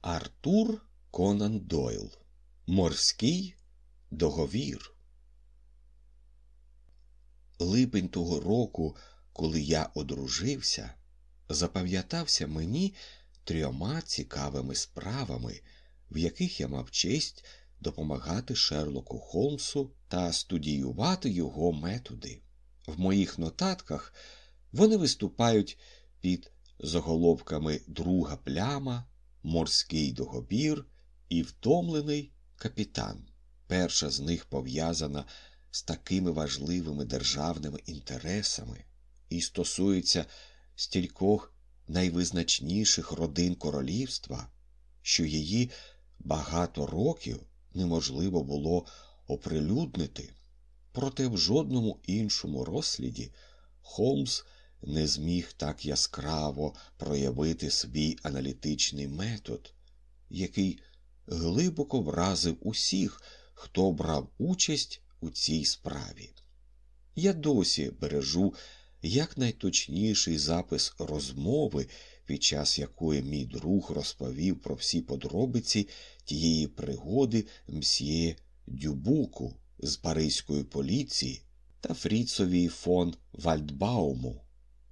Артур Конан Дойл Морський договір. Липень того року, коли я одружився, запам'ятався мені трьома цікавими справами, в яких я мав честь допомагати Шерлоку Холмсу та студіювати його методи. В моїх нотатках вони виступають під заголовками Друга пляма, Морський договір і Втомлений капітан. Перша з них пов'язана з такими важливими державними інтересами і стосується стількох найвизначніших родин королівства, що її багато років неможливо було оприлюднити, проте в жодному іншому розсліді Холмс не зміг так яскраво проявити свій аналітичний метод, який глибоко вразив усіх, хто брав участь у цій справі. Я досі бережу якнайточніший запис розмови, під час якої мій друг розповів про всі подробиці тієї пригоди мсьє Дюбуку з Паризької поліції та Фріцові фон Вальдбауму,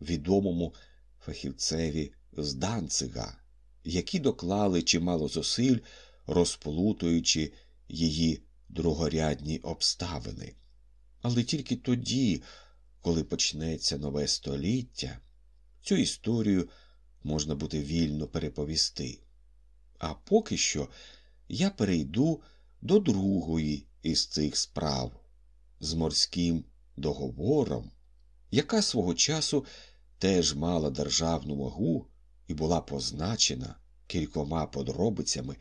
відомому фахівцеві з Данцига, які доклали чимало зусиль, розплутуючи її другорядні обставини. Але тільки тоді, коли почнеться нове століття, цю історію можна буде вільно переповісти. А поки що я перейду до другої із цих справ з морським договором, яка свого часу теж мала державну вагу і була позначена кількома подробицями,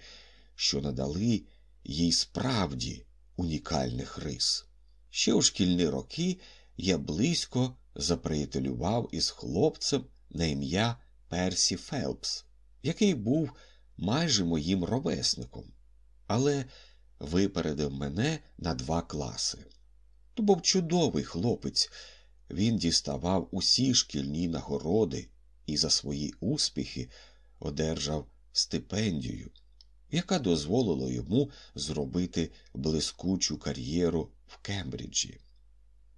що надали їй справді унікальних рис. Ще у шкільні роки я близько заприятелював із хлопцем на ім'я Персі Фелпс, який був майже моїм ровесником, але випередив мене на два класи. То був чудовий хлопець, він діставав усі шкільні нагороди і за свої успіхи одержав стипендію, яка дозволила йому зробити блискучу кар'єру в Кембриджі.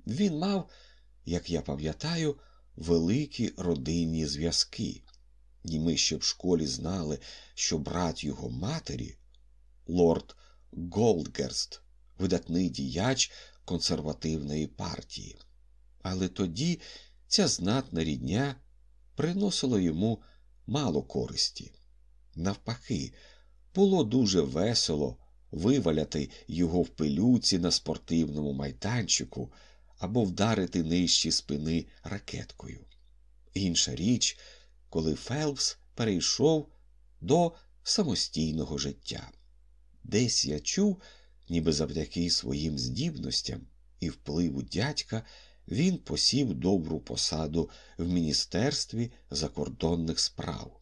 Він мав, як я пам'ятаю, великі родинні зв'язки, і ми ще в школі знали, що брат його матері, лорд Голдгерст, видатний діяч консервативної партії. Але тоді ця знатна рідня приносила йому мало користі. Навпаки, було дуже весело виваляти його в пилюці на спортивному майданчику або вдарити нижчі спини ракеткою. Інша річ, коли Фелпс перейшов до самостійного життя. Десь я чув, ніби завдяки своїм здібностям і впливу дядька він посів добру посаду в Міністерстві закордонних справ.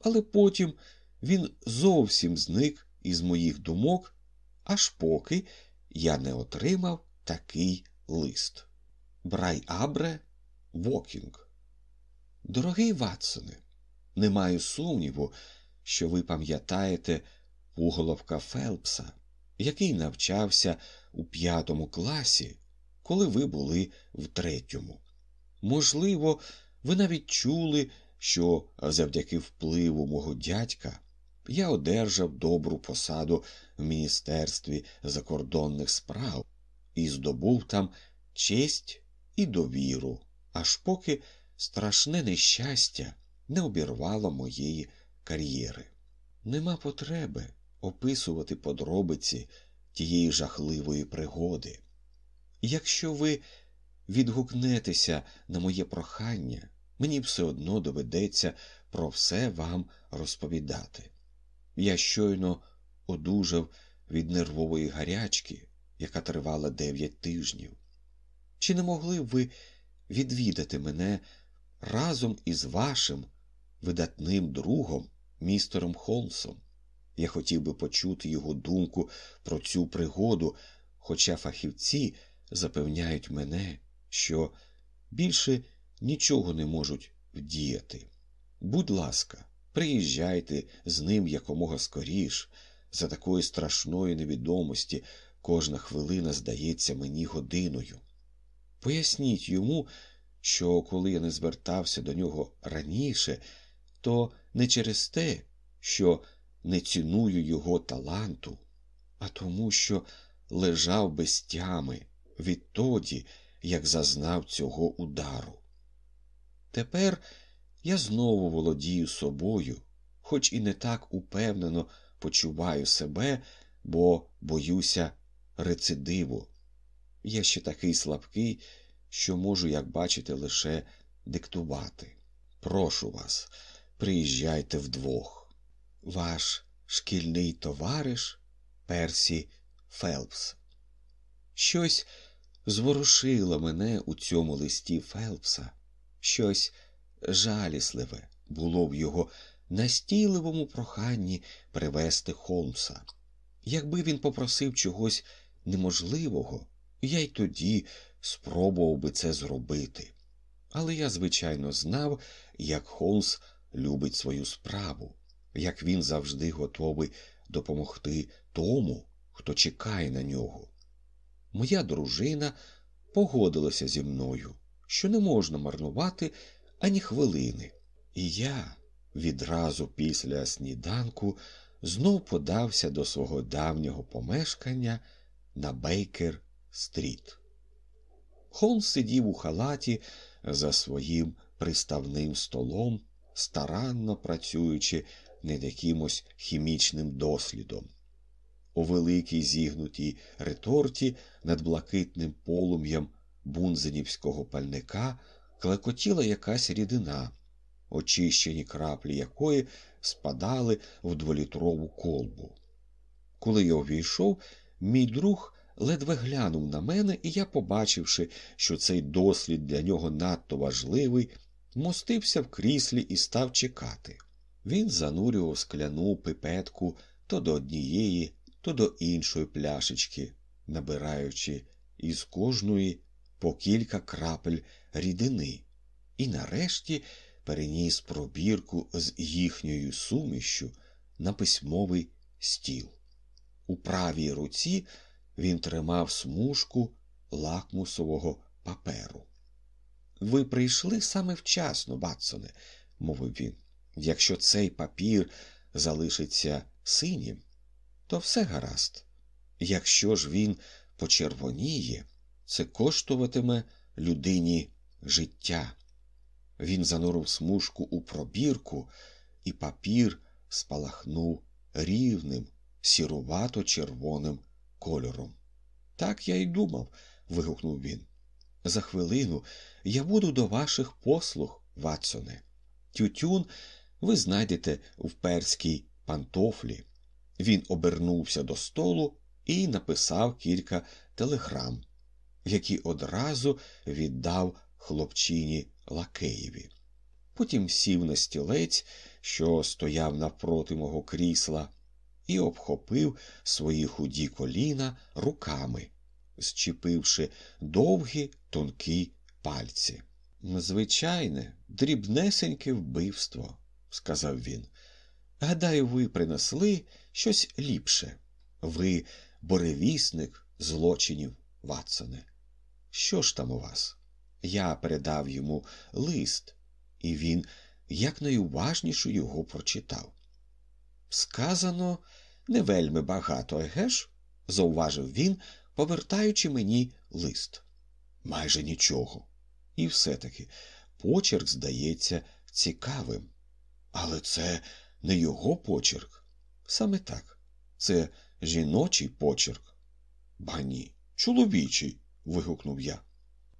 Але потім він зовсім зник із моїх думок, аж поки я не отримав такий лист. Брай Абре Вокінг. Дорогий Ватсоне, не маю сумніву, що ви пам'ятаєте пуголовка Фелпса, який навчався у п'ятому класі, коли ви були в третьому. Можливо, ви навіть чули, що завдяки впливу мого дядька я одержав добру посаду в Міністерстві закордонних справ і здобув там честь і довіру, аж поки страшне нещастя не обірвало моєї кар'єри. Нема потреби описувати подробиці тієї жахливої пригоди. Якщо ви відгукнетеся на моє прохання, мені все одно доведеться про все вам розповідати. Я щойно одужав від нервової гарячки, яка тривала дев'ять тижнів. Чи не могли б ви відвідати мене разом із вашим видатним другом, містером Холмсом? Я хотів би почути його думку про цю пригоду, хоча фахівці запевняють мене, що більше нічого не можуть вдіяти. Будь ласка, Приїжджайте з ним якомога скоріш. За такої страшної невідомості кожна хвилина здається мені годиною. Поясніть йому, що коли я не звертався до нього раніше, то не через те, що не ціную його таланту, а тому, що лежав без тями відтоді, як зазнав цього удару. Тепер я знову володію собою, хоч і не так упевнено почуваю себе, бо боюся рецидиву. Я ще такий слабкий, що можу, як бачите, лише диктувати. Прошу вас, приїжджайте вдвох. Ваш шкільний товариш Персі Фелпс. Щось зворушило мене у цьому листі Фелпса, щось жалісливе було в його настійливому проханні привести Холмса. Якби він попросив чогось неможливого, я й тоді спробував би це зробити. Але я, звичайно, знав, як Холмс любить свою справу, як він завжди готовий допомогти тому, хто чекає на нього. Моя дружина погодилася зі мною, що не можна марнувати ані хвилини, і я відразу після сніданку знов подався до свого давнього помешкання на Бейкер Стріт. Холмс сидів у халаті за своїм приставним столом, старанно працюючи над якимось хімічним дослідом. У великій зігнутій реторті над блакитним полум'ям бунзенівського пальника клекотіла якась рідина, очищені краплі якої спадали в дволітрову колбу. Коли я увійшов, мій друг ледве глянув на мене, і я, побачивши, що цей дослід для нього надто важливий, мостився в кріслі і став чекати. Він занурював скляну пипетку то до однієї, то до іншої пляшечки, набираючи із кожної по кілька крапель рідини, і нарешті переніс пробірку з їхньою сумішю на письмовий стіл. У правій руці він тримав смужку лакмусового паперу. Ви прийшли саме вчасно, Батсоне, мовив він. Якщо цей папір залишиться синім, то все гаразд. Якщо ж він почервоніє, це коштуватиме людині життя. Він занурив смужку у пробірку, і папір спалахнув рівним, сірувато червоним кольором. Так я й думав, вигукнув він. За хвилину я буду до ваших послуг, Ватсоне. Тютюн ви знайдете в перській пантофлі. Він обернувся до столу і написав кілька телеграм, які одразу віддав хлопчині Лакеєві. Потім сів на стілець, що стояв навпроти мого крісла, і обхопив свої худі коліна руками, зчепивши довгі тонкі пальці. Звичайне, дрібнесеньке вбивство, сказав він. Гадаю, ви принесли щось ліпше. Ви буревісник злочинів, Ватсоне. Що ж там у вас? Я передав йому лист, і він якнайуважніше його прочитав. Сказано не вельми багато, еге ж? зауважив він, повертаючи мені лист. Майже нічого. І все-таки почерк здається цікавим. Але це не його почерк. Саме так. Це жіночий почерк. Ба ні, чоловічий. вигукнув я.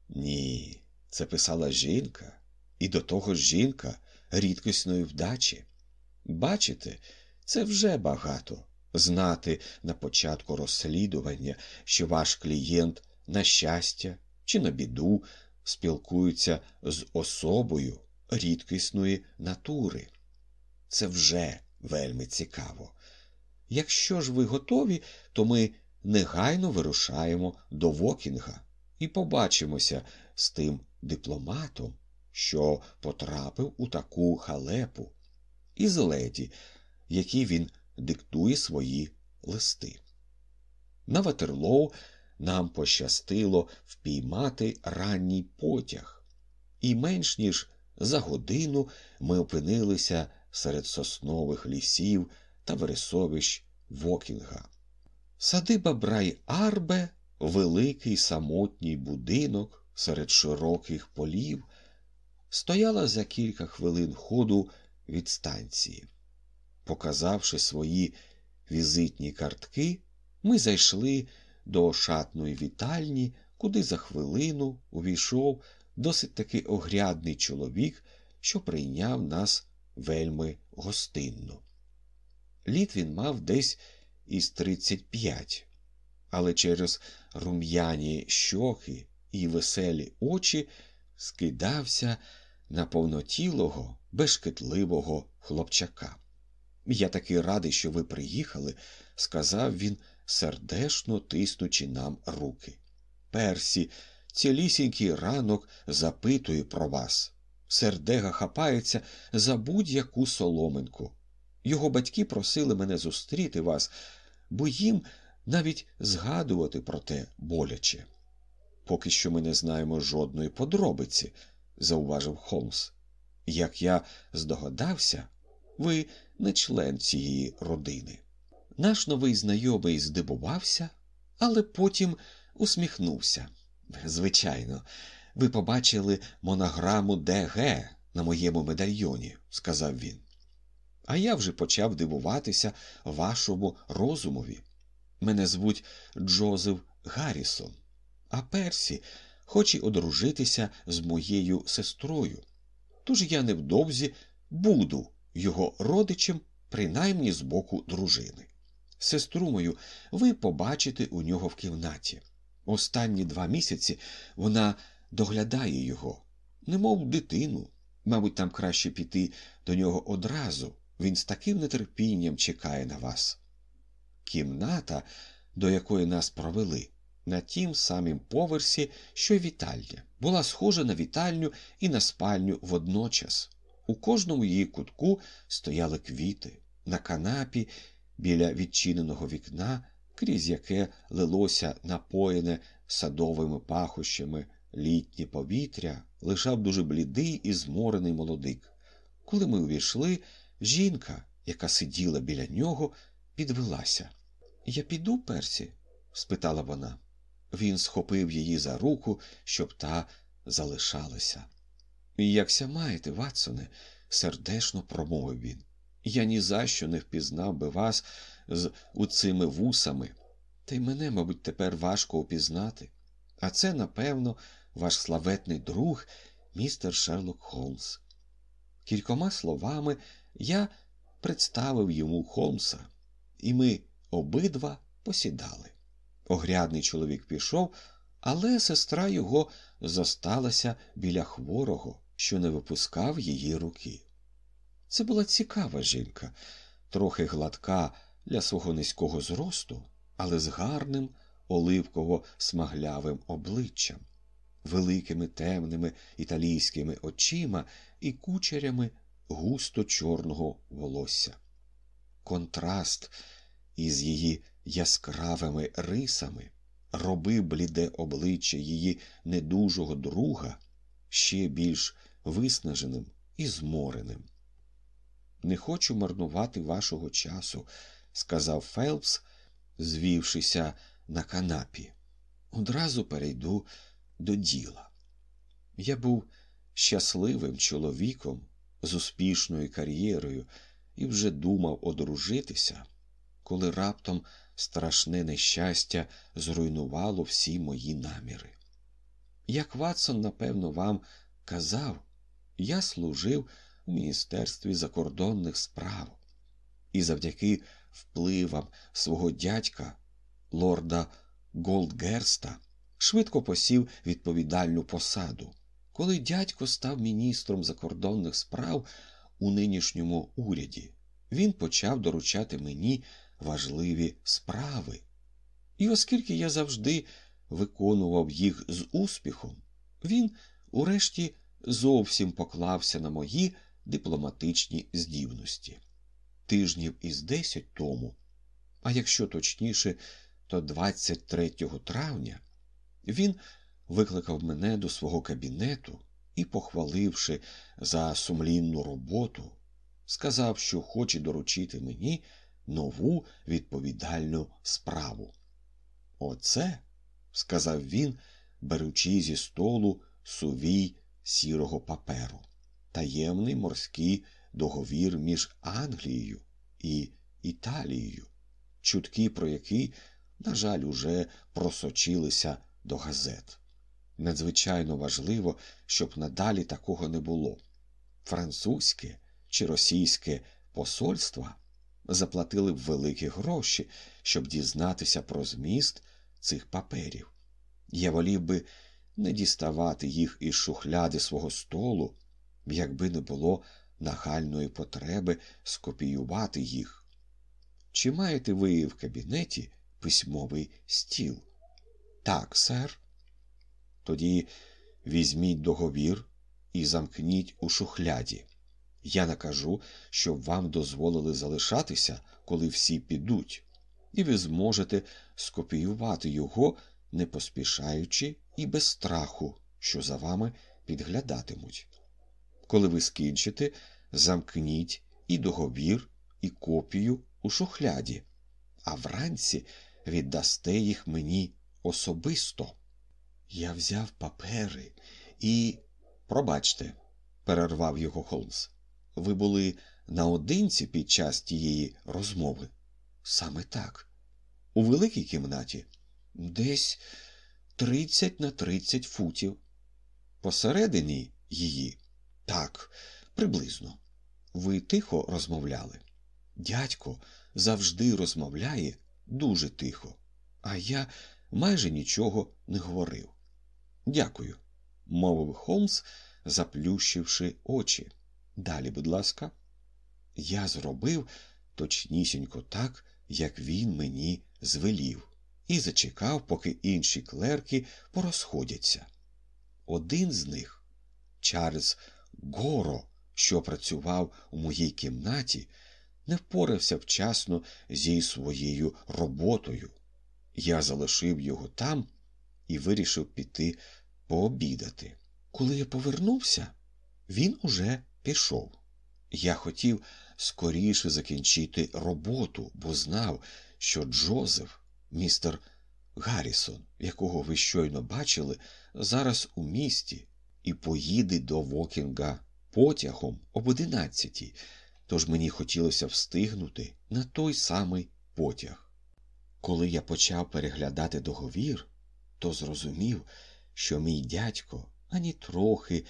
Ні, це писала жінка, і до того ж жінка рідкісної вдачі. Бачите, це вже багато знати на початку розслідування, що ваш клієнт на щастя чи на біду спілкується з особою рідкісної натури. Це вже вельми цікаво. Якщо ж ви готові, то ми негайно вирушаємо до Вокінга і побачимося з тим дипломатом, що потрапив у таку халепу. із леді, які він диктує свої листи. На Ватерлоу нам пощастило впіймати ранній потяг, і менш ніж за годину ми опинилися серед соснових лісів та вересовищ Вокінга. Садиба Брай Арбе великий самотній будинок серед широких полів, стояла за кілька хвилин ходу від станції. Показавши свої візитні картки, ми зайшли до шатної вітальні, куди за хвилину увійшов досить таки огрядний чоловік, що прийняв нас вельми гостинно. Літ він мав десь із тридцять п'ять, але через рум'яні щоки і веселі очі скидався на повнотілого, безшкетливого хлопчака. Я такий радий, що ви приїхали, сказав він, сердешно тиснучи нам руки. Персі, цілісінький ранок запитує про вас. Сердега хапається за будь-яку соломинку. Його батьки просили мене зустріти вас, бо їм навіть згадувати про те боляче. Поки що ми не знаємо жодної подробиці, зауважив Холмс. Як я здогадався, ви не член цієї родини. Наш новий знайомий здивувався, але потім усміхнувся. Звичайно, ви побачили монограму ДГ на моєму медальйоні, сказав він. А я вже почав дивуватися вашому розумові. Мене звуть Джозеф Гаррісон, а Персі хоче одружитися з моєю сестрою. Тож я невдовзі буду його родичем, принаймні з боку дружини. Сестру мою ви побачите у нього в кімнаті. Останні два місяці вона доглядає його, немов дитину. Мабуть, там краще піти до нього одразу. Він з таким нетерпінням чекає на вас. Кімната, до якої нас провели, на тім самім поверсі, що й вітальня, була схожа на вітальню і на спальню водночас. У кожному її кутку стояли квіти, на канапі біля відчиненого вікна, крізь яке лилося напоєне садовими пахощами літнє повітря, лежав дуже блідий і зморений молодик. Коли ми увійшли, жінка, яка сиділа біля нього, підвелася. Я піду, Персі? спитала вона. Він схопив її за руку, щоб та залишалася. Якся маєте, Ватсоне, сердечно промовив він. Я ні за що не впізнав би вас з уцими вусами, та й мене, мабуть, тепер важко упізнати. А це, напевно, ваш славетний друг, містер Шерлок Холмс. Кількома словами я представив йому Холмса, і ми обидва посідали. Огрядний чоловік пішов, але сестра його зосталася біля хворого, що не випускав її руки. Це була цікава жінка, трохи гладка для свого низького зросту, але з гарним оливково смаглявим обличчям, великими темними італійськими очима і кучерями густо чорного волосся. Контраст із її яскравими рисами робив бліде обличчя її недужого друга ще більш виснаженим і змореним. Не хочу марнувати вашого часу, сказав Фелпс, звівшися на канапі. Одразу перейду до діла. Я був щасливим чоловіком з успішною кар'єрою і вже думав одружитися, коли раптом страшне нещастя зруйнувало всі мої наміри. Як Ватсон, напевно, вам казав, я служив у Міністерстві закордонних справ і завдяки впливам свого дядька, лорда Голдгерста, швидко посів відповідальну посаду. Коли дядько став міністром закордонних справ у нинішньому уряді, він почав доручати мені важливі справи. І оскільки я завжди виконував їх з успіхом, він, урешті, зовсім поклався на мої дипломатичні здібності. Тижнів із десять тому, а якщо точніше, то 23 травня, він викликав мене до свого кабінету і, похваливши за сумлінну роботу, сказав, що хоче доручити мені нову відповідальну справу. Оце, сказав він, беручи зі столу сувій сірого паперу, таємний морський договір між Англією і Італією, чутки про який, на жаль, уже просочилися до газет. Надзвичайно важливо, щоб надалі такого не було. Французьке чи російське посольства заплатили б великі гроші, щоб дізнатися про зміст цих паперів. Я волів би не діставати їх із шухляди свого столу, якби не було нагальної потреби скопіювати їх. Чи маєте ви в кабінеті письмовий стіл? Так, сер. Тоді візьміть договір і замкніть у шухляді. Я накажу, щоб вам дозволили залишатися, коли всі підуть, і ви зможете скопіювати його, не поспішаючи і без страху, що за вами підглядатимуть. Коли ви скінчите, замкніть і договір, і копію у шухляді, а вранці віддасте їх мені особисто. Я взяв папери і. Пробачте, перервав його Холмс. Ви були наодинці під час тієї розмови? Саме так. У великій кімнаті десь тридцять на тридцять футів. Посередині її так, приблизно. Ви тихо розмовляли. Дядько завжди розмовляє дуже тихо, а я майже нічого не говорив. Дякую, мовив Холмс, заплющивши очі. Далі, будь ласка, я зробив точнісінько так, як він мені звелів, і зачекав, поки інші клерки порозходяться. Один з них, Чарльз Горо, що працював у моїй кімнаті, не впорався вчасно зі своєю роботою. Я залишив його там і вирішив піти пообідати. Коли я повернувся, він уже пішов. Я хотів скоріше закінчити роботу, бо знав, що Джозеф, містер Гаррісон, якого ви щойно бачили, зараз у місті і поїде до Вокінга потягом об одинадцятій, тож мені хотілося встигнути на той самий потяг. Коли я почав переглядати договір, то зрозумів, що мій дядько ані трохи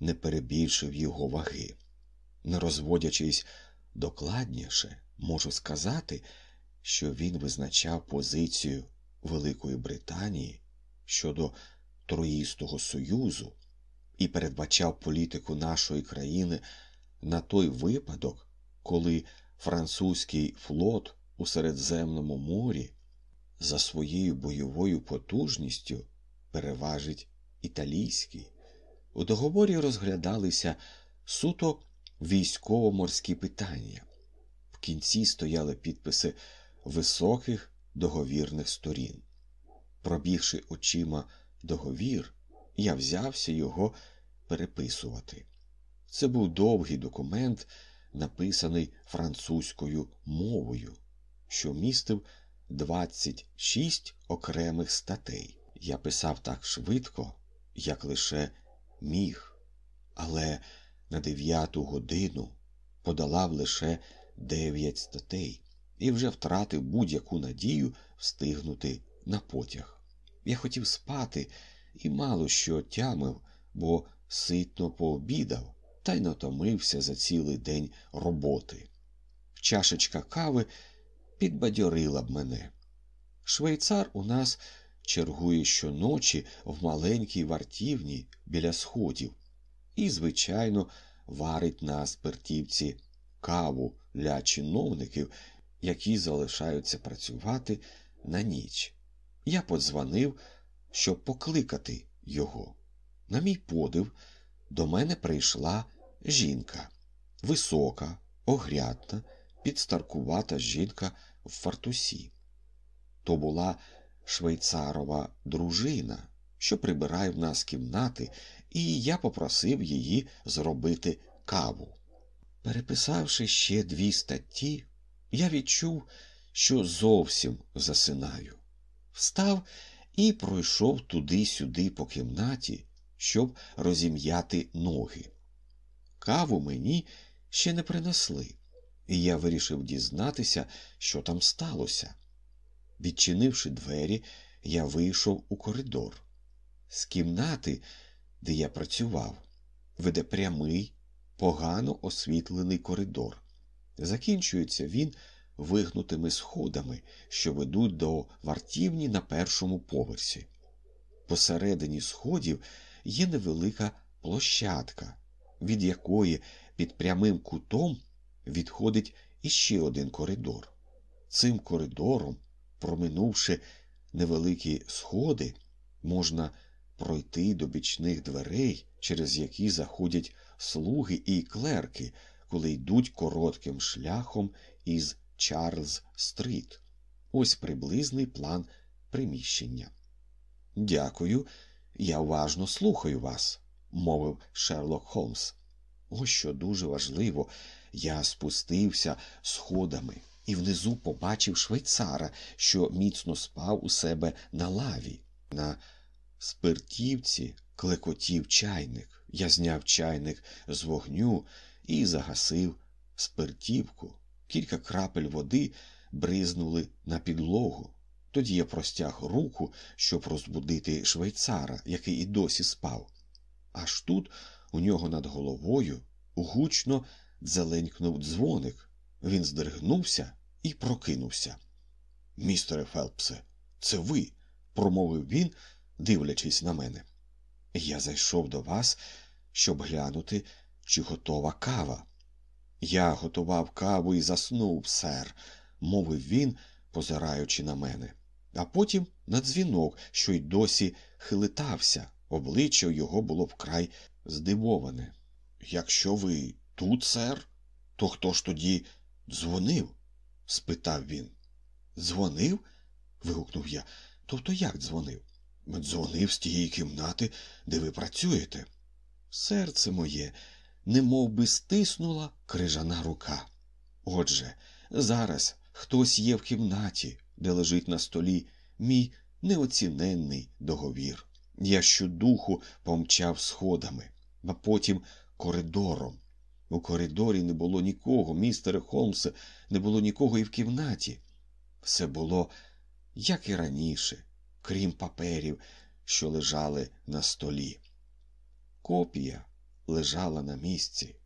не перебільшив його ваги. Не розводячись докладніше, можу сказати, що він визначав позицію Великої Британії щодо Троїстого Союзу і передбачав політику нашої країни на той випадок, коли французький флот у Середземному морі за своєю бойовою потужністю переважить італійський. У договорі розглядалися суто військово-морські питання. В кінці стояли підписи високих договірних сторін. Пробігши очима договір, я взявся його переписувати. Це був довгий документ, написаний французькою мовою, що містив 26 окремих статей. Я писав так швидко, як лише міг, але на дев'яту годину подолав лише дев'ять статей і вже втратив будь-яку надію встигнути на потяг. Я хотів спати і мало що тямив, бо ситно пообідав та й натомився за цілий день роботи. Чашечка кави підбадьорила б мене. Швейцар у нас чергує щоночі в маленькій вартівні біля сходів і, звичайно, варить на спиртівці каву для чиновників, які залишаються працювати на ніч. Я подзвонив, щоб покликати його. На мій подив, до мене прийшла жінка. висока, огрядна, підстаркувата жінка в фартусі. То була швейцарова дружина, що прибирає в нас кімнати, і я попросив її зробити каву. Переписавши ще дві статті, я відчув, що зовсім засинаю. Встав і пройшов туди-сюди по кімнаті, щоб розім'яти ноги. Каву мені ще не принесли, і я вирішив дізнатися, що там сталося. Відчинивши двері, я вийшов у коридор. З кімнати, де я працював, веде прямий, погано освітлений коридор. Закінчується він вигнутими сходами, що ведуть до вартівні на першому поверсі. Посередині сходів є невелика площадка, від якої під прямим кутом відходить іще один коридор. Цим коридором, проминувши невеликі сходи, можна пройти до бічних дверей, через які заходять слуги і клерки, коли йдуть коротким шляхом із Чарльз Стріт. Ось приблизний план приміщення. Дякую, я уважно слухаю вас, мовив Шерлок Холмс. Ось що дуже важливо, я спустився сходами і внизу побачив швейцара, що міцно спав у себе на лаві. На спиртівці клекотів чайник. Я зняв чайник з вогню і загасив спиртівку. Кілька крапель води бризнули на підлогу. Тоді я простяг руку, щоб розбудити швейцара, який і досі спав. Аж тут у нього над головою гучно дзеленькнув дзвоник. Він здригнувся і прокинувся. Містере Фелпсе, це ви, промовив він, дивлячись на мене. Я зайшов до вас, щоб глянути, чи готова кава. Я готував каву і заснув, сер, мовив він, позираючи на мене, а потім на дзвінок, що й досі хилитався, обличчя його було вкрай здивоване. Якщо ви тут, сер, то хто ж тоді дзвонив? спитав він. Дзвонив? вигукнув я. Тобто як дзвонив? Дзвонив з тієї кімнати, де ви працюєте. Серце моє, немов би стиснула крижана рука. Отже, зараз хтось є в кімнаті, де лежить на столі мій неоціненний договір. Я щодуху помчав сходами, а потім коридором. У коридорі не було нікого, містере Холмсе, не було нікого і в кімнаті. Все було, як і раніше, крім паперів, що лежали на столі. Копія лежала на місці,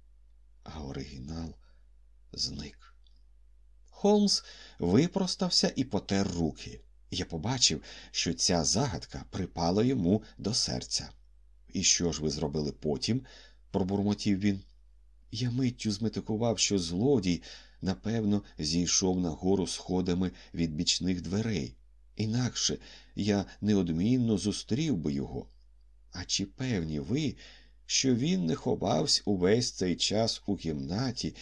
а оригінал зник. Холмс випростався і потер руки. Я побачив, що ця загадка припала йому до серця. І що ж ви зробили потім? пробурмотів він. Я миттю зметикував, що злодій, напевно, зійшов нагору сходами від бічних дверей. Інакше я неодмінно зустрів би його. А чи певні ви, що він не ховався увесь цей час у кімнаті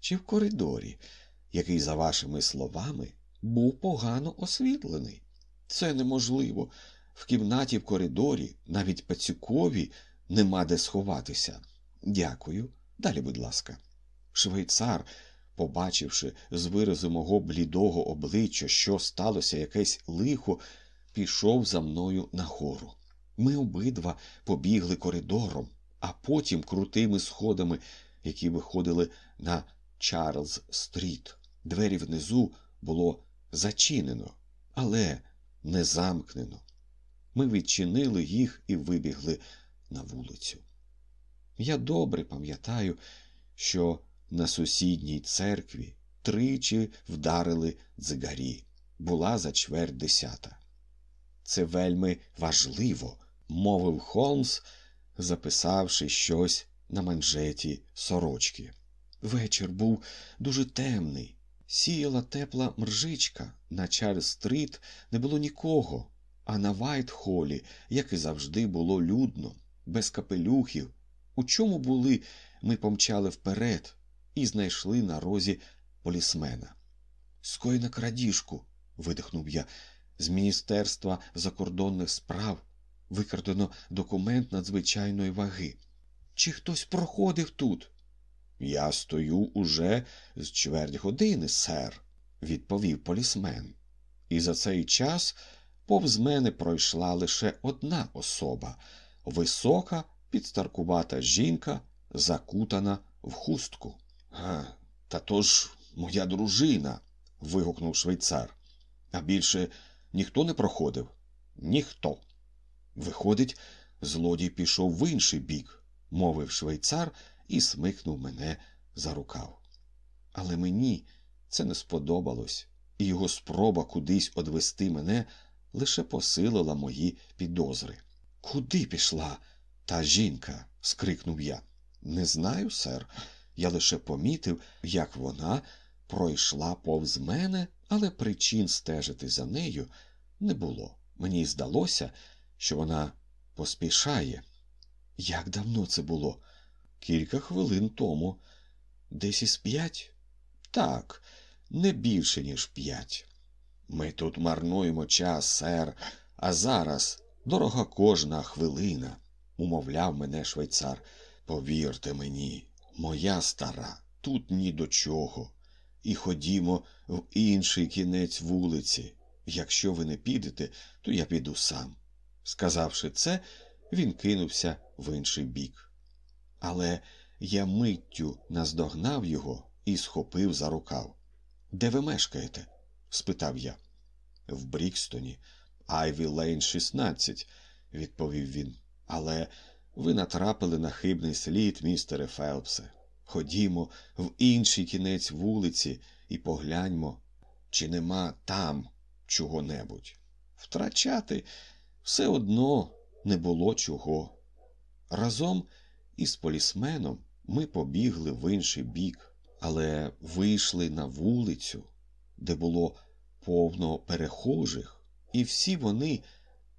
чи в коридорі, який, за вашими словами, був погано освітлений? Це неможливо. В кімнаті в коридорі, навіть пацюкові, нема де сховатися. Дякую. Далі, будь ласка. Швейцар, побачивши з виразу мого блідого обличчя, що сталося якесь лихо, пішов за мною нагору. Ми обидва побігли коридором, а потім крутими сходами, які виходили на Чарльз Стріт. Двері внизу було зачинено, але не замкнено. Ми відчинили їх і вибігли на вулицю. Я добре пам'ятаю, що на сусідній церкві тричі вдарили дзигарі. Була за чверть десята. Це вельми важливо, мовив Холмс, записавши щось на манжеті сорочки. Вечір був дуже темний. Сіяла тепла мржичка, на Чарльз-стріт не було нікого, а на Вайтхолі, як і завжди, було людно, без капелюхів. У чому були, ми помчали вперед, і знайшли на розі полісмена. Скоєна крадіжку. видихнув я. З Міністерства закордонних справ викрадено документ надзвичайної ваги. Чи хтось проходив тут? Я стою уже з чверть години, сер, відповів полісмен. І за цей час повз мене пройшла лише одна особа висока, підстаркувата жінка, закутана в хустку. Та то ж моя дружина. вигукнув швейцар. А більше ніхто не проходив? Ніхто. Виходить, злодій пішов в інший бік, мовив швейцар і смикнув мене за рукав. Але мені це не сподобалось, і його спроба кудись одвести мене лише посилила мої підозри. Куди пішла та жінка? скрикнув я. Не знаю, сер. Я лише помітив, як вона пройшла повз мене, але причин стежити за нею не було. Мені здалося, що вона поспішає. Як давно це було? Кілька хвилин тому. Десь із п'ять? Так, не більше, ніж п'ять. Ми тут марнуємо час, сер, а зараз дорога кожна хвилина, умовляв мене швейцар. Повірте мені, моя стара, тут ні до чого. І ходімо в інший кінець вулиці. Якщо ви не підете, то я піду сам. Сказавши це, він кинувся в інший бік. Але я миттю наздогнав його і схопив за рукав. Де ви мешкаєте? спитав я. В Брікстоні, Айві Лейн 16, відповів він. Але ви натрапили на хибний слід, містере Фелпсе. Ходімо в інший кінець вулиці і погляньмо, чи нема там чого-небудь. Втрачати все одно не було чого. Разом із полісменом ми побігли в інший бік, але вийшли на вулицю, де було повно перехожих, і всі вони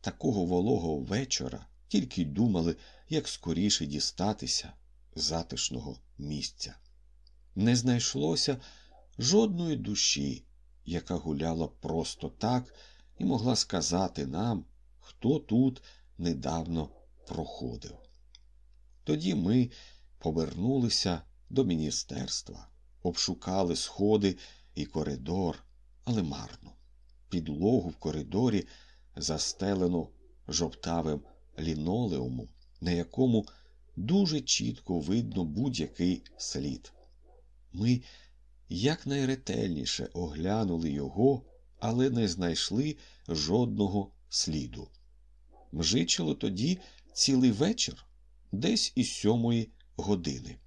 такого вологого вечора тільки думали, як скоріше дістатися затишного місця. Не знайшлося жодної душі, яка гуляла просто так і могла сказати нам, хто тут недавно проходив. Тоді ми повернулися до міністерства, обшукали сходи і коридор, але марно. Підлогу в коридорі застелено жовтавим лінолеумом, на якому дуже чітко видно будь-який слід. Ми якнайретельніше оглянули його, але не знайшли жодного сліду. Мжичило тоді цілий вечір, десь із сьомої години.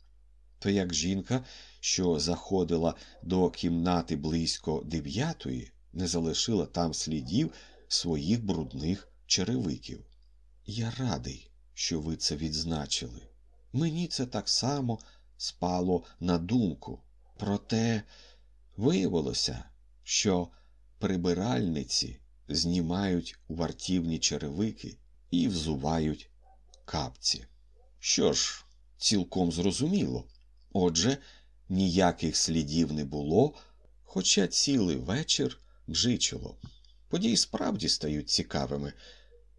То як жінка, що заходила до кімнати близько дев'ятої, не залишила там слідів своїх брудних черевиків. Я радий, що ви це відзначили. Мені це так само спало на думку. Проте виявилося, що прибиральниці знімають вартівні черевики і взувають капці. Що ж, цілком зрозуміло. Отже, ніяких слідів не було, хоча цілий вечір бжичило. Події справді стають цікавими.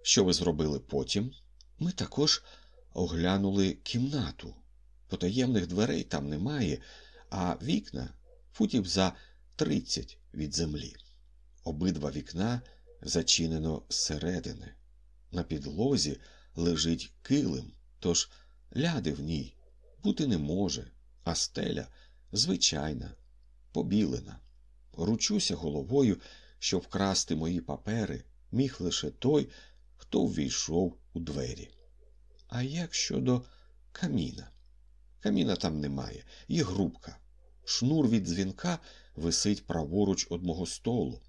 Що ви зробили потім? Ми також оглянули кімнату. Потаємних дверей там немає, а вікна футів за тридцять від землі. Обидва вікна зачинено зсередини. На підлозі лежить килим, тож ляди в ній бути не може, а стеля звичайна, побілена. Ручуся головою, що вкрасти мої папери міг лише той, хто ввійшов у двері. А як щодо каміна? Каміна там немає, є грубка. Шнур від дзвінка висить праворуч од мого столу.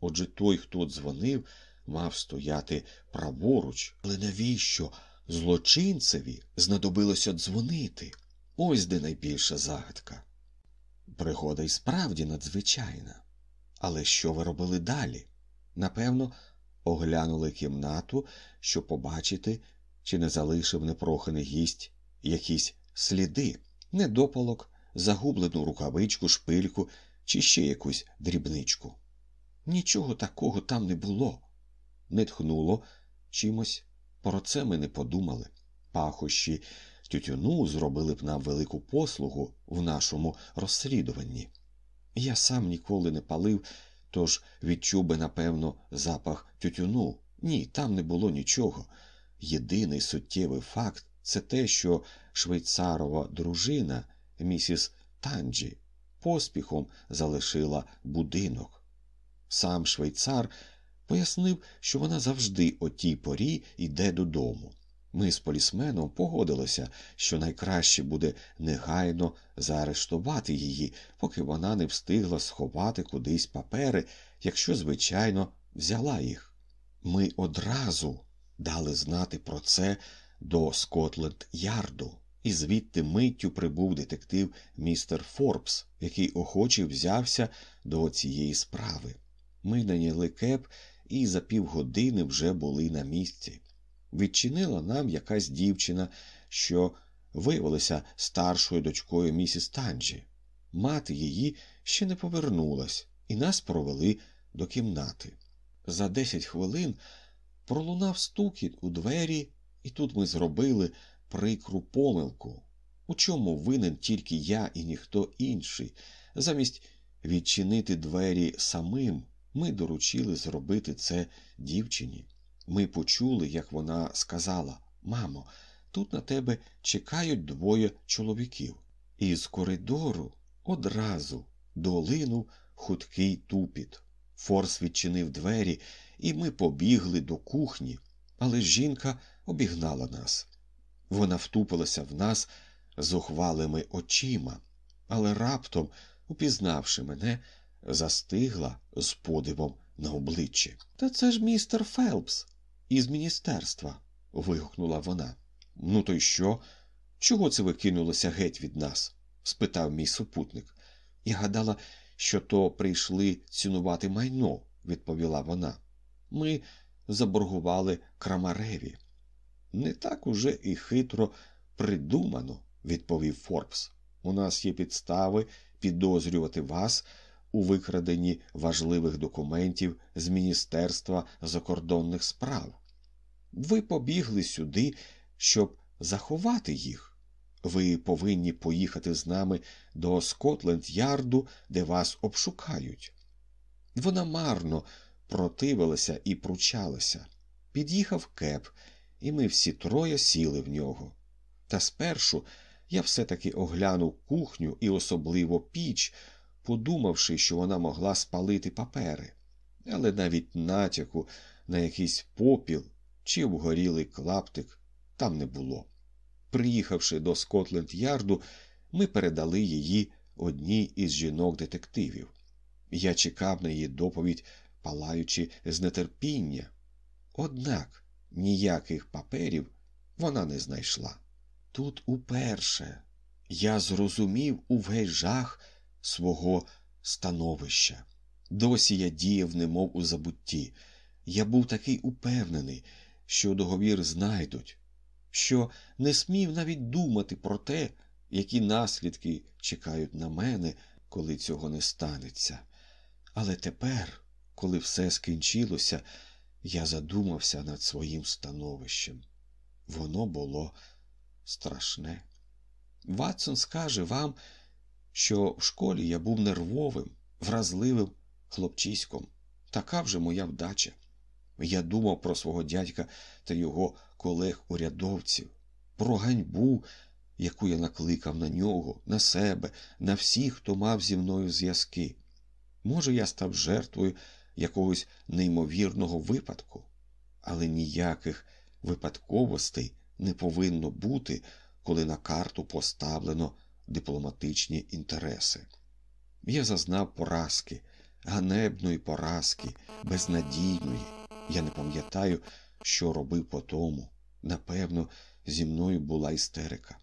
Отже той, хто дзвонив, мав стояти праворуч, але навіщо злочинцеві знадобилося дзвонити? Ось де найбільша загадка. Пригода й справді надзвичайна. Але що ви робили далі? Напевно, оглянули кімнату, щоб побачити, чи не залишив непроханий гість якісь сліди, недопалок загублену рукавичку, шпильку чи ще якусь дрібничку. Нічого такого там не було. Не тхнуло чимось, про це ми не подумали. Пахощі тютюну зробили б нам велику послугу в нашому розслідуванні. Я сам ніколи не палив, тож відчув би, напевно, запах тютюну. Ні, там не було нічого. Єдиний суттєвий факт це те, що швейцарова дружина, місіс Танджі, поспіхом залишила будинок. Сам швейцар пояснив, що вона завжди о тій порі йде додому. Ми з полісменом погодилися, що найкраще буде негайно заарештувати її, поки вона не встигла сховати кудись папери, якщо, звичайно, взяла їх. Ми одразу дали знати про це до Скотленд Ярду, і звідти миттю прибув детектив містер Форбс, який охоче взявся до цієї справи. Ми наняли кеп і за півгодини вже були на місці. Відчинила нам якась дівчина, що виявилася старшою дочкою місіс Танджі. Мати її ще не повернулась, і нас провели до кімнати. За десять хвилин пролунав стукіт у двері, і тут ми зробили прикру помилку, у чому винен тільки я і ніхто інший. Замість відчинити двері самим, ми доручили зробити це дівчині. Ми почули, як вона сказала Мамо, тут на тебе чекають двоє чоловіків. І з коридору одразу долинув хуткий тупіт. Форс відчинив двері, і ми побігли до кухні, але жінка обігнала нас. Вона втупилася в нас зухвалими очима, але раптом, упізнавши мене, застигла з подивом на обличчі. Та це ж містер Фелпс із міністерства. вигукнула вона. Ну, то й що? Чого це ви кинулися геть від нас? спитав мій супутник. Я гадала, що то прийшли цінувати майно, відповіла вона. Ми заборгували крамареві. Не так уже і хитро придумано, відповів Форбс. У нас є підстави підозрювати вас у викраденні важливих документів з Міністерства закордонних справ. Ви побігли сюди, щоб заховати їх. Ви повинні поїхати з нами до Скотленд Ярду, де вас обшукають. Вона марно противилася і пручалася. Під'їхав кеп, і ми всі троє сіли в нього. Та спершу я все таки оглянув кухню і особливо піч, подумавши, що вона могла спалити папери, але навіть натяку на якийсь попіл чи обгорілий клаптик там не було. Приїхавши до Скотленд Ярду, ми передали її одній із жінок детективів. Я чекав на її доповідь, палаючи з нетерпіння. Однак ніяких паперів вона не знайшла. Тут уперше я зрозумів увесь жах свого становища. Досі я діяв, немов у забутті. Я був такий упевнений, що договір знайдуть, що не смів навіть думати про те, які наслідки чекають на мене, коли цього не станеться. Але тепер, коли все скінчилося, я задумався над своїм становищем. Воно було страшне. Ватсон скаже вам, що в школі я був нервовим, вразливим хлопчиськом. Така вже моя вдача. Я думав про свого дядька та його колег-урядовців, про ганьбу, яку я накликав на нього, на себе, на всіх, хто мав зі мною зв'язки. Може, я став жертвою якогось неймовірного випадку, але ніяких випадковостей не повинно бути, коли на карту поставлено дипломатичні інтереси. Я зазнав поразки, ганебної поразки, безнадійної. Я не пам'ятаю, що робив по тому. Напевно, зі мною була істерика.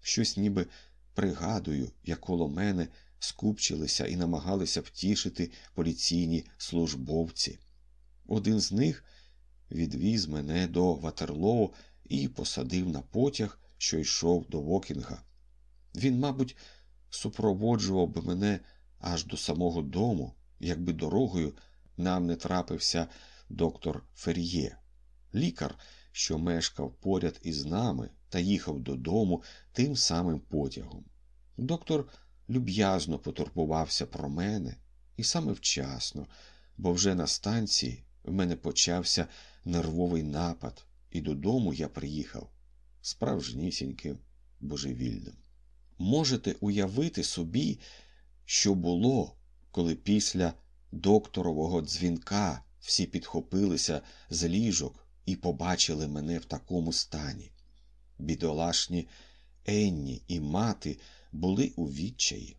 Щось ніби пригадую, як коло мене скупчилися і намагалися втішити поліційні службовці. Один з них відвіз мене до Ватерлоо і посадив на потяг, що йшов до Вокінга. Він, мабуть, супроводжував би мене аж до самого дому, якби дорогою нам не трапився доктор Фер'є, лікар, що мешкав поряд із нами та їхав додому тим самим потягом. Доктор люб'язно потурбувався про мене і саме вчасно, бо вже на станції в мене почався нервовий напад, і додому я приїхав справжнісіньким божевільним. Можете уявити собі, що було, коли після докторового дзвінка всі підхопилися з ліжок і побачили мене в такому стані. Бідолашні Енні і мати були у відчаї.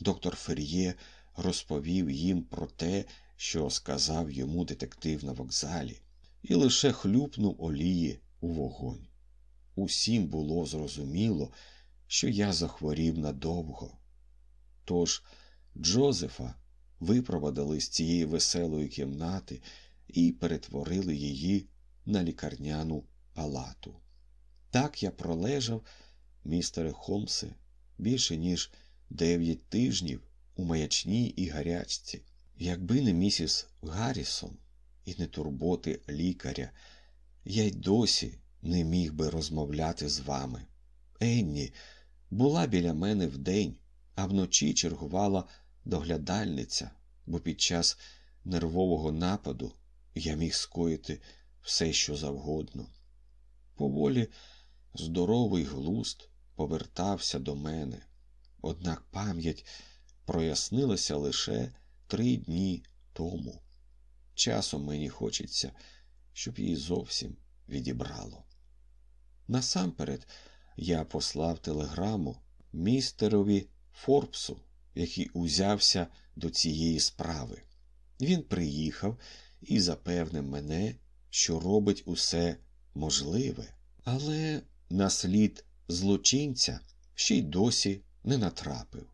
Доктор Фер'є розповів їм про те, що сказав йому детектив на вокзалі, і лише хлюпнув олії у вогонь. Усім було зрозуміло, що я захворів надовго. Тож Джозефа випровадили з цієї веселої кімнати і перетворили її на лікарняну палату. Так я пролежав, містере Холмсе, більше ніж дев'ять тижнів у маячній і гарячці. Якби не місіс Гаррісон і не турботи лікаря, я й досі не міг би розмовляти з вами. Енні була біля мене вдень, а вночі чергувала доглядальниця, бо під час нервового нападу я міг скоїти все, що завгодно. Поволі здоровий глуст повертався до мене, однак пам'ять прояснилася лише три дні тому. Часом мені хочеться, щоб її зовсім відібрало. Насамперед я послав телеграму містерові Форбсу, який узявся до цієї справи. Він приїхав і запевнив мене, що робить усе можливе, але на слід злочинця ще й досі не натрапив.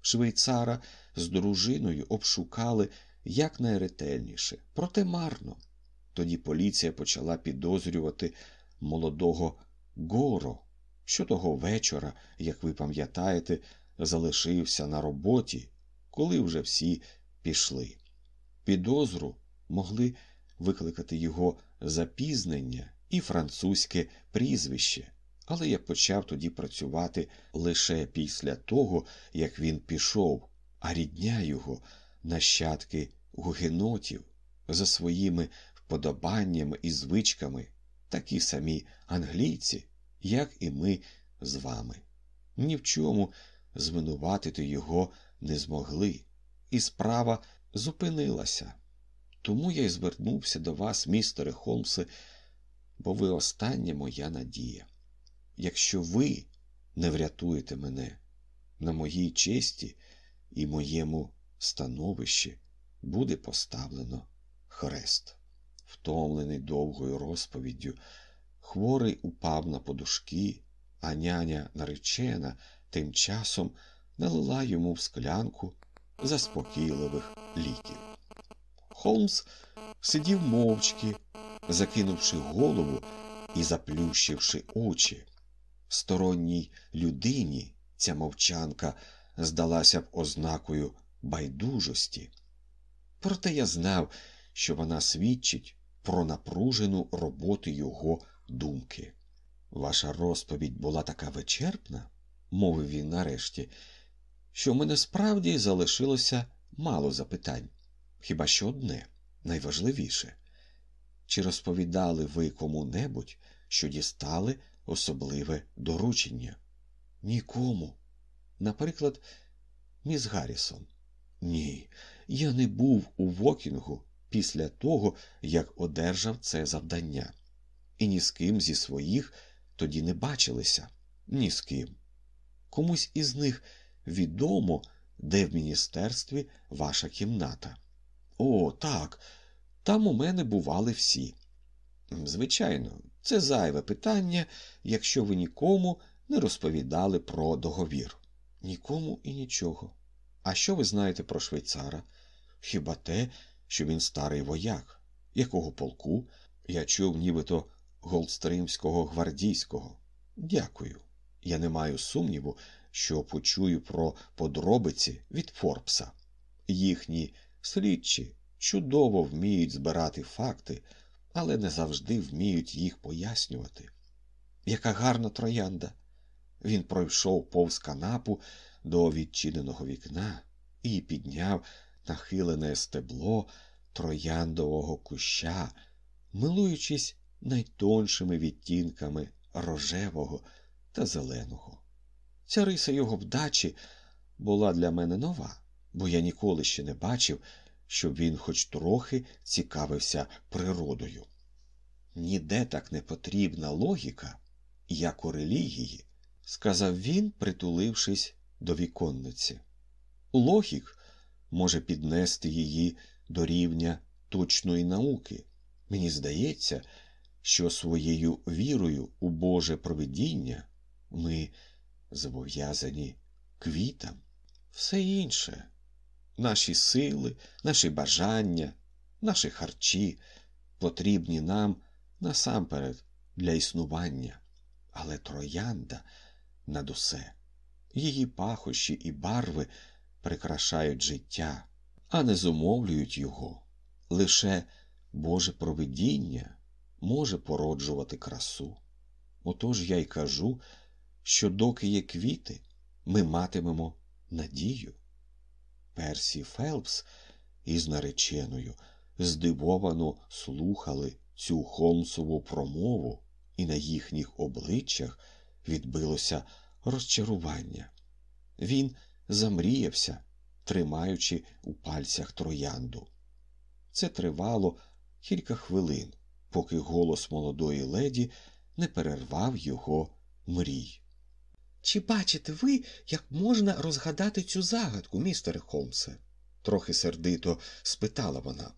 Швейцара з дружиною обшукали якнайретельніше, проте марно. Тоді поліція почала підозрювати молодого Горо, що того вечора, як ви пам'ятаєте, залишився на роботі, коли вже всі пішли. Підозру могли викликати його запізнення і французьке прізвище, але я почав тоді працювати лише після того, як він пішов, а рідня його, нащадки гугенотів, за своїми вподобаннями і звичками, такі самі англійці, як і ми з вами. Ні в чому звинуватити його не змогли, і справа зупинилася. Тому я й звернувся до вас, містере Холмсе, бо ви остання моя надія. Якщо ви не врятуєте мене на моїй честі і моєму становищі буде поставлено хрест. Втомлений довгою розповіддю, хворий упав на подушки, а няня наречена тим часом налила йому в склянку заспокійливих ліків. Холмс сидів мовчки, закинувши голову і заплющивши очі. Сторонній людині ця мовчанка здалася б ознакою байдужості. Проте я знав, що вона свідчить про напружену роботу його думки. Ваша розповідь була така вичерпна, мовив він нарешті, що в мене справді залишилося мало запитань, хіба що одне найважливіше. Чи розповідали ви кому-небудь, що дістали особливе доручення? Нікому. Наприклад, міс Гаррісон. Ні, я не був у Вокінгу після того, як одержав це завдання, і ні з ким зі своїх тоді не бачилися, ні з ким. Комусь із них відомо, де в міністерстві ваша кімната. О, так, там у мене бували всі. Звичайно, це зайве питання, якщо ви нікому не розповідали про договір. Нікому і нічого. А що ви знаєте про швейцара? Хіба те, що він старий вояк? Якого полку? Я чув нібито голдстримського гвардійського. Дякую. Я не маю сумніву, що почую про подробиці від Форбса. Їхні слідчі чудово вміють збирати факти, але не завжди вміють їх пояснювати. Яка гарна троянда! Він пройшов повз канапу до відчиненого вікна і підняв нахилене стебло трояндового куща, милуючись найтоншими відтінками рожевого та зеленого. Ця риса його вдачі була для мене нова, бо я ніколи ще не бачив, щоб він хоч трохи цікавився природою. Ніде так не потрібна логіка, як у релігії, сказав він, притулившись до віконниці. Логік може піднести її до рівня точної науки. Мені здається, що своєю вірою у Боже провидіння ми зобов'язані квітам, все інше, наші сили, наші бажання, наші харчі потрібні нам насамперед для існування, але троянда над усе, її пахощі і барви прикрашають життя, а не зумовлюють його. Лише Боже провидіння може породжувати красу. Отож я й кажу, що доки є квіти, ми матимемо надію. Персі Фелпс із нареченою здивовано слухали цю Холмсову промову, і на їхніх обличчях відбилося розчарування. Він замріявся, тримаючи у пальцях троянду. Це тривало кілька хвилин, поки голос молодої леді не перервав його мрій. Чи бачите ви, як можна розгадати цю загадку, містере Холмсе? трохи сердито спитала вона.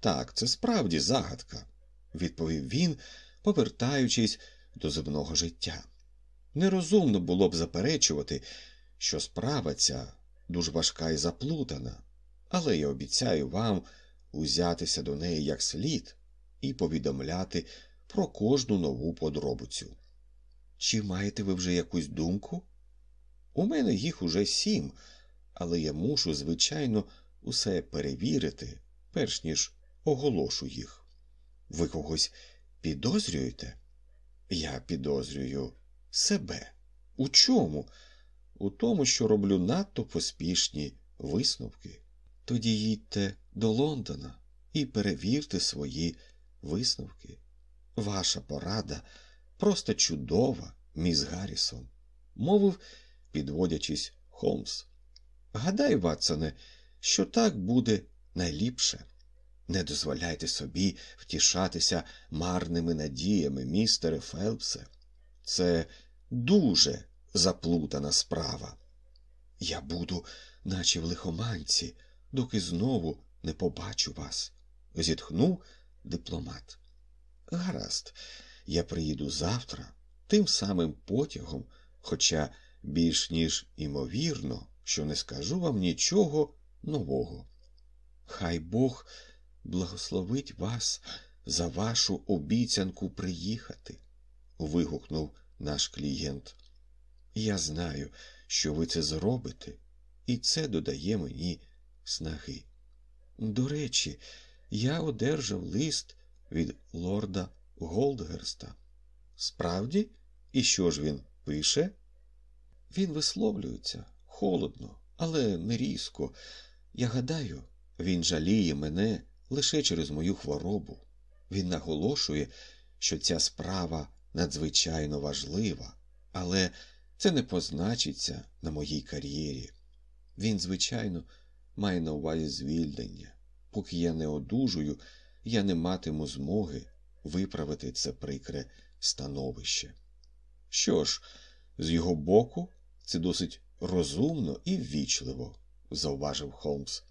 Так, це справді загадка, відповів він, повертаючись до земного життя. Нерозумно було б заперечувати, що справа ця дуже важка і заплутана, але я обіцяю вам узятися до неї як слід і повідомляти про кожну нову подробицю. Чи маєте ви вже якусь думку? У мене їх уже сім, але я мушу, звичайно, усе перевірити, перш ніж оголошу їх. Ви когось підозрюєте? Я підозрюю себе. У чому? У тому, що роблю надто поспішні висновки. Тоді їдьте до Лондона і перевірте свої висновки. Ваша порада просто чудова, міс Гаррісон, мовив, підводячись Холмс. Гадай, Ватсоне, що так буде найліпше. Не дозволяйте собі втішатися марними надіями, містере Фелпсе. Це дуже заплутана справа. Я буду, наче в лихоманці, доки знову не побачу вас, зітхнув дипломат. Гаразд, я приїду завтра тим самим потягом, хоча більш ніж імовірно, що не скажу вам нічого нового. Хай Бог благословить вас за вашу обіцянку приїхати, вигукнув наш клієнт. Я знаю, що ви це зробите, і це додає мені снаги. До речі, я одержав лист від лорда Голдгерста. Справді, і що ж він пише? Він висловлюється холодно, але не різко. Я гадаю, він жаліє мене лише через мою хворобу. Він наголошує, що ця справа надзвичайно важлива, але це не позначиться на моїй кар'єрі. Він, звичайно, має на увазі звільнення. Поки я не одужую, я не матиму змоги виправити це прикре становище. Що ж, з його боку, це досить розумно і ввічливо, зауважив Холмс.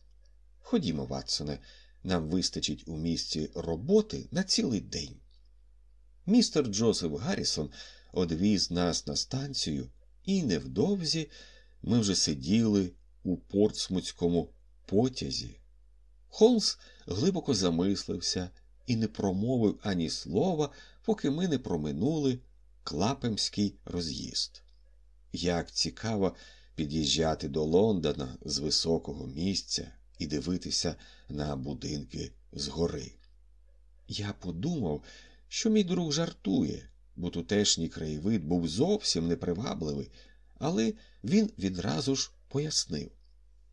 Ходімо, Ватсоне, нам вистачить у місці роботи на цілий день. Містер Джозеф Гаррісон одвіз нас на станцію, і невдовзі ми вже сиділи у портсмутському потязі. Холмс глибоко замислився і не промовив ані слова, поки ми не проминули клапемський роз'їзд. Як цікаво під'їжджати до Лондона з високого місця і дивитися на будинки згори. Я подумав, що мій друг жартує, бо тутешній краєвид був зовсім непривабливий, але він відразу ж пояснив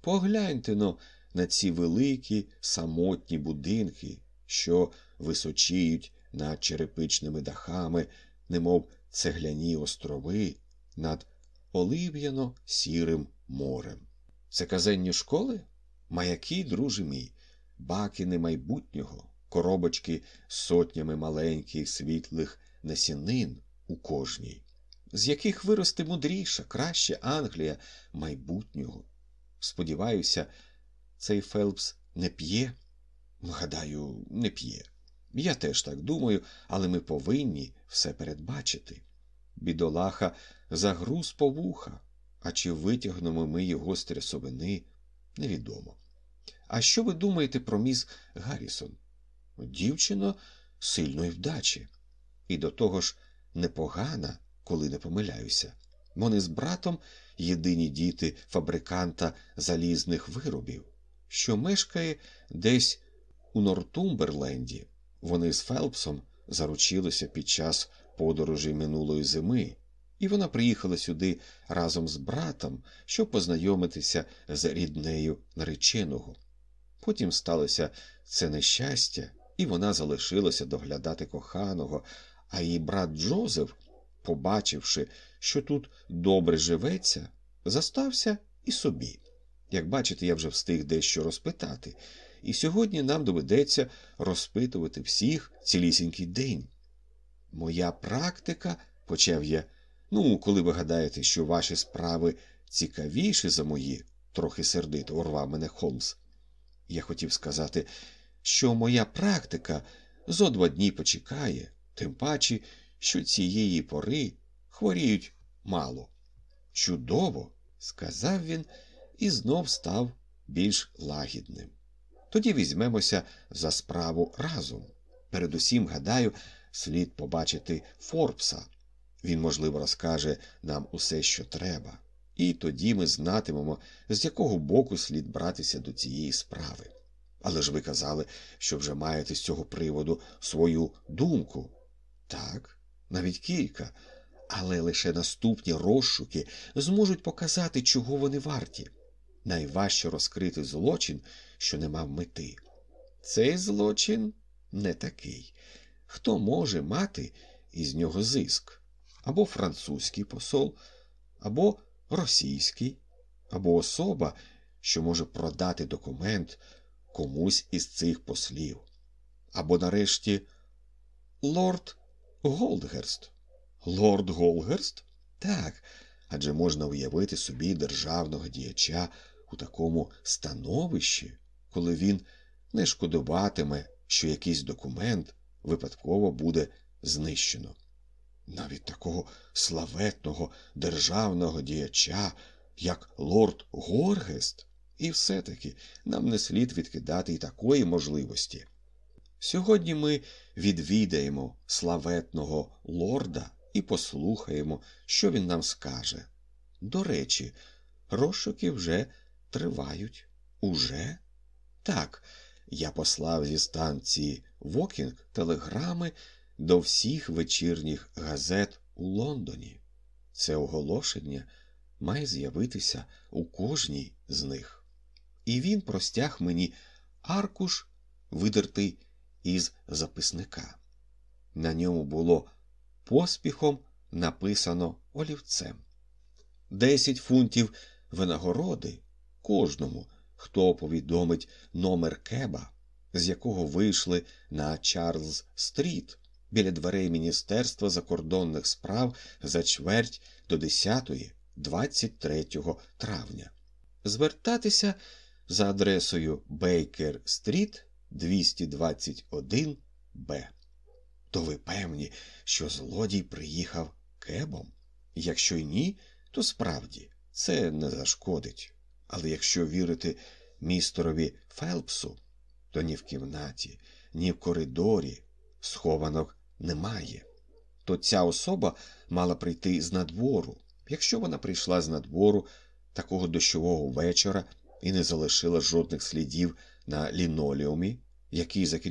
погляньте но на ці великі самотні будинки, що височіють над черепичними дахами, немов цегляні острови над олив'яно сірим морем. Це казенні школи? Маяки, друже мій, бакини майбутнього, коробочки з сотнями маленьких світлих насінин у кожній, з яких виросте мудріша, краща Англія майбутнього. Сподіваюся, цей Фелпс не п'є? Гадаю, не п'є. Я теж так думаю, але ми повинні все передбачити. Бідолаха загруз по вуха, а чи витягнемо ми його з трясовини, невідомо. А що ви думаєте про міс Гаррісон? Дівчина сильної вдачі, і до того ж непогана, коли не помиляюся. Вони з братом єдині діти фабриканта залізних виробів, що мешкає десь у Нортумберленді. Вони з Фелпсом заручилися під час подорожі минулої зими, і вона приїхала сюди разом з братом, щоб познайомитися з ріднею нареченого. Потім сталося це нещастя, і вона залишилася доглядати коханого, а її брат Джозеф, побачивши, що тут добре живеться, застався і собі. Як бачите, я вже встиг дещо розпитати, і сьогодні нам доведеться розпитувати всіх цілісінький день. Моя практика, почав я, ну, коли ви гадаєте, що ваші справи цікавіші за мої, трохи сердито урвав мене Холмс. Я хотів сказати, що моя практика зо два дні почекає, тим паче, що цієї пори хворіють мало. Чудово, сказав він і знов став більш лагідним. Тоді візьмемося за справу разом. Передусім, гадаю, слід побачити Форбса. Він, можливо, розкаже нам усе, що треба, і тоді ми знатимемо, з якого боку слід братися до цієї справи. Але ж ви казали, що вже маєте з цього приводу свою думку. Так, навіть кілька, але лише наступні розшуки зможуть показати, чого вони варті. Найважче розкрити злочин, що не мав мети. Цей злочин не такий. Хто може мати із нього зиск? Або французький посол, або російський, або особа, що може продати документ комусь із цих послів, або, нарешті, лорд Голдгерст. Лорд Голгерст? Так, адже можна уявити собі державного діяча у такому становищі, коли він не шкодуватиме, що якийсь документ випадково буде знищено. Навіть такого славетного державного діяча, як лорд Горгест, і все-таки нам не слід відкидати і такої можливості. Сьогодні ми відвідаємо славетного лорда і послухаємо, що він нам скаже. До речі, розшуки вже тривають. Уже? Так, я послав зі станції Вокінг телеграми до всіх вечірніх газет у Лондоні. Це оголошення має з'явитися у кожній з них. І він простяг мені аркуш, видертий із записника. На ньому було поспіхом написано олівцем. Десять фунтів винагороди кожному, хто повідомить номер кеба, з якого вийшли на Чарльз Стріт біля дверей Міністерства закордонних справ за чверть до 10 23 травня. Звертатися за адресою Бейкер Стріт 221 Б. То ви певні, що злодій приїхав кебом? Якщо й ні, то справді це не зашкодить. Але якщо вірити містерові Фелпсу, то ні в кімнаті, ні в коридорі схованок немає. То ця особа мала прийти з надвору, Якщо вона прийшла з надвору такого дощового вечора і не залишила жодних слідів на лінолеумі, який за